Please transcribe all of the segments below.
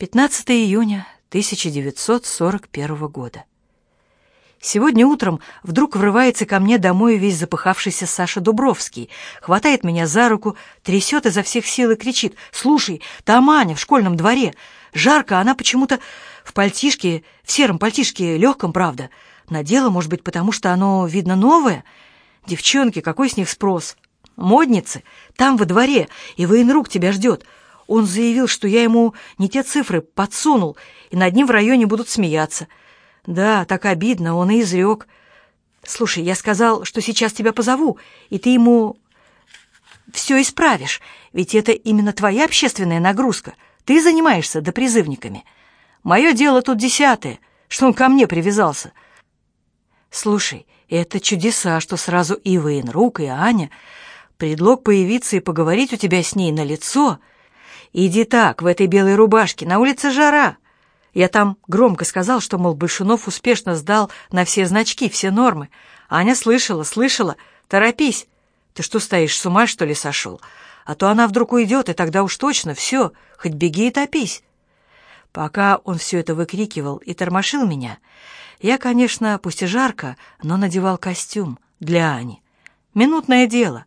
15 июня 1941 года. Сегодня утром вдруг врывается ко мне домой весь запыхавшийся Саша Дубровский, хватает меня за руку, трясет изо всех сил и кричит «Слушай, там Аня в школьном дворе. Жарко, она почему-то в пальтишке, в сером пальтишке, легком, правда. Надела, может быть, потому что оно, видно, новое? Девчонки, какой с них спрос? Модницы, там во дворе, и военрук тебя ждет. Он заявил, что я ему не те цифры подсунул, и над ним в районе будут смеяться». Да, так обидно, он и изрек. Слушай, я сказал, что сейчас тебя позову, и ты ему все исправишь, ведь это именно твоя общественная нагрузка. Ты занимаешься допризывниками. Мое дело тут десятое, что он ко мне привязался. Слушай, это чудеса, что сразу и Военрук, и Аня. Предлог появиться и поговорить у тебя с ней на лицо. Иди так, в этой белой рубашке, на улице жара. Я там громко сказал, что, мол, Большунов успешно сдал на все значки, все нормы. Аня слышала, слышала. Торопись. Ты что стоишь, с ума, что ли, сошел? А то она вдруг уйдет, и тогда уж точно все, хоть беги и топись. Пока он все это выкрикивал и тормошил меня, я, конечно, пусть и жарко, но надевал костюм для Ани. Минутное дело.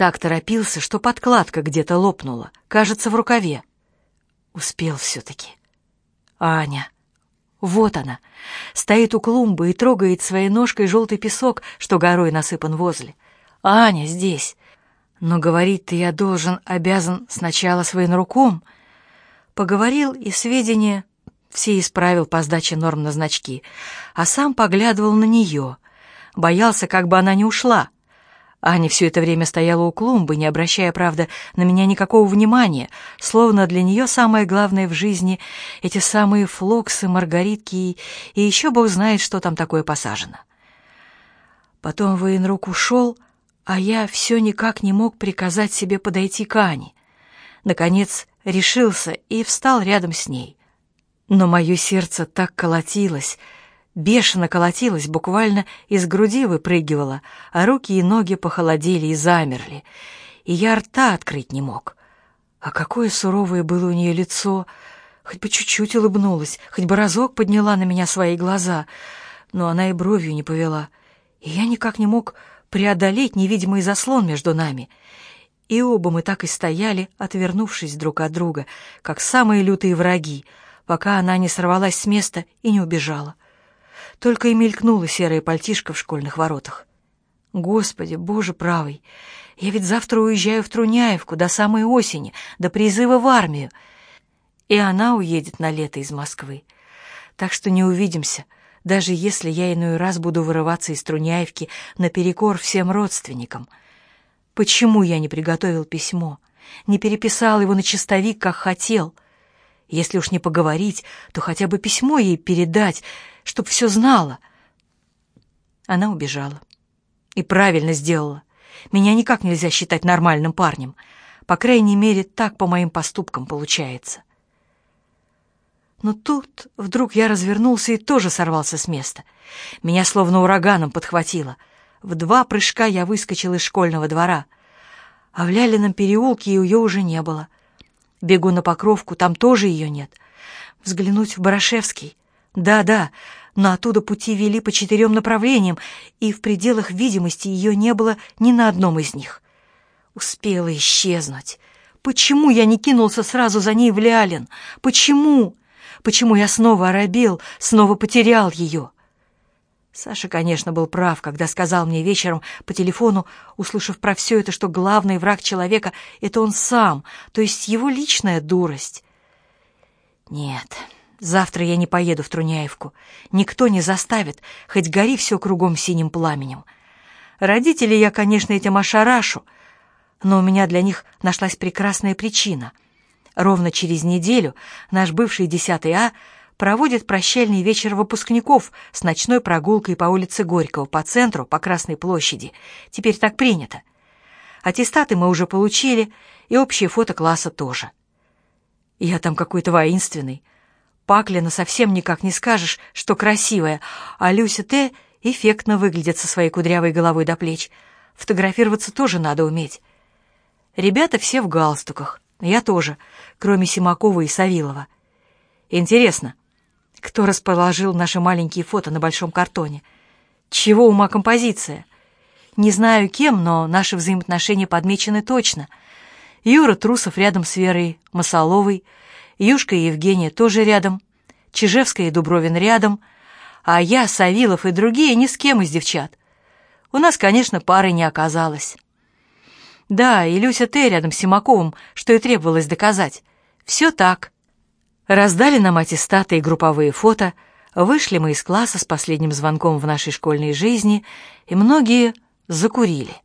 Так торопился, что подкладка где-то лопнула, кажется, в рукаве. Успел все-таки. Аня. Вот она. Стоит у клумбы и трогает своей ножкой желтый песок, что горой насыпан возле. Аня здесь. Но говорить-то я должен, обязан сначала своим руком. Поговорил и сведения все исправил по сдаче норм на значки, а сам поглядывал на нее. Боялся, как бы она не ушла. Аня все это время стояла у клумбы, не обращая, правда, на меня никакого внимания, словно для нее самое главное в жизни — эти самые флоксы, маргаритки и, и еще бог знает, что там такое посажено. Потом военрук ушел, а я все никак не мог приказать себе подойти к Ане. Наконец решился и встал рядом с ней. Но мое сердце так колотилось — бешено колотилась, буквально из груди выпрыгивала, а руки и ноги похолодели и замерли, и я рта открыть не мог. А какое суровое было у нее лицо! Хоть бы чуть-чуть улыбнулась, хоть бы разок подняла на меня свои глаза, но она и бровью не повела, и я никак не мог преодолеть невидимый заслон между нами. И оба мы так и стояли, отвернувшись друг от друга, как самые лютые враги, пока она не сорвалась с места и не убежала только и мелькнула серая пальтишка в школьных воротах. Господи, Боже правый, я ведь завтра уезжаю в Труняевку до самой осени, до призыва в армию. И она уедет на лето из Москвы. Так что не увидимся, даже если я иной раз буду вырываться из Труняевки наперекор всем родственникам. Почему я не приготовил письмо, не переписал его на чистовик, как хотел? Если уж не поговорить, то хотя бы письмо ей передать, чтоб все знала. Она убежала. И правильно сделала. Меня никак нельзя считать нормальным парнем. По крайней мере, так по моим поступкам получается. Но тут вдруг я развернулся и тоже сорвался с места. Меня словно ураганом подхватило. В два прыжка я выскочил из школьного двора. А в Лялином переулке ее уже не было. Бегу на Покровку, там тоже ее нет. Взглянуть в Барашевский. Да-да, но оттуда пути вели по четырем направлениям, и в пределах видимости ее не было ни на одном из них. Успела исчезнуть. Почему я не кинулся сразу за ней в Лялин? Почему? Почему я снова оробел, снова потерял ее? Саша, конечно, был прав, когда сказал мне вечером по телефону, услышав про все это, что главный враг человека — это он сам, то есть его личная дурость. Нет, Завтра я не поеду в Труняевку. Никто не заставит, хоть гори все кругом синим пламенем. Родителей я, конечно, этим ошарашу, но у меня для них нашлась прекрасная причина. Ровно через неделю наш бывший 10 А проводит прощальный вечер выпускников с ночной прогулкой по улице Горького, по центру, по Красной площади. Теперь так принято. Аттестаты мы уже получили, и общее фото класса тоже. Я там какой-то воинственный, Паклина совсем никак не скажешь, что красивая, а Люся Т. эффектно выглядит со своей кудрявой головой до плеч. Фотографироваться тоже надо уметь. Ребята все в галстуках, Я тоже, кроме Симакова и Савилова. Интересно, кто расположил наши маленькие фото на большом картоне? Чего ума композиция? Не знаю кем, но наши взаимоотношения подмечены точно. Юра Трусов рядом с Верой Масоловой, Юшка и Евгения тоже рядом, Чижевская и Дубровин рядом, а я, Савилов и другие ни с кем из девчат. У нас, конечно, пары не оказалось. Да, и Люся рядом с Симаковым, что и требовалось доказать. Все так. Раздали нам аттестаты и групповые фото, вышли мы из класса с последним звонком в нашей школьной жизни, и многие закурили.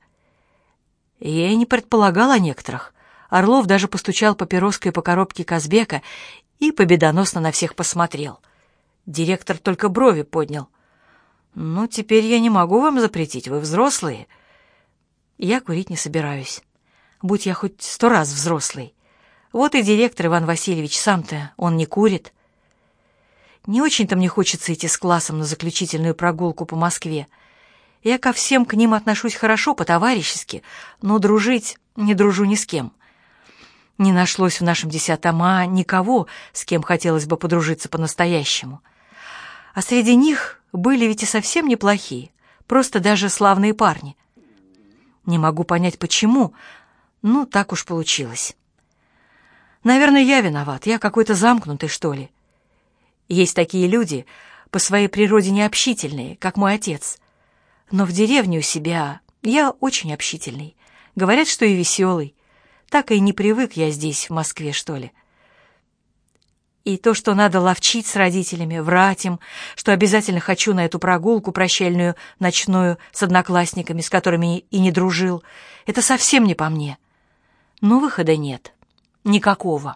Я и не предполагал о некоторых. Орлов даже постучал папироской по коробке Казбека и победоносно на всех посмотрел. Директор только брови поднял. «Ну, теперь я не могу вам запретить, вы взрослые». Я курить не собираюсь. Будь я хоть сто раз взрослый. Вот и директор Иван Васильевич сам-то, он не курит. Не очень-то мне хочется идти с классом на заключительную прогулку по Москве. Я ко всем к ним отношусь хорошо, по-товарищески, но дружить не дружу ни с кем. Не нашлось в нашем десятом А никого, с кем хотелось бы подружиться по-настоящему. А среди них были ведь и совсем неплохие, просто даже славные парни. Не могу понять, почему, ну, так уж получилось. Наверное, я виноват, я какой-то замкнутый, что ли. Есть такие люди, по своей природе необщительные, как мой отец. Но в деревне у себя я очень общительный. Говорят, что и веселый. Так и не привык я здесь, в Москве, что ли. И то, что надо ловчить с родителями, врать им, что обязательно хочу на эту прогулку прощальную, ночную, с одноклассниками, с которыми и не дружил, это совсем не по мне. Но выхода нет. Никакого.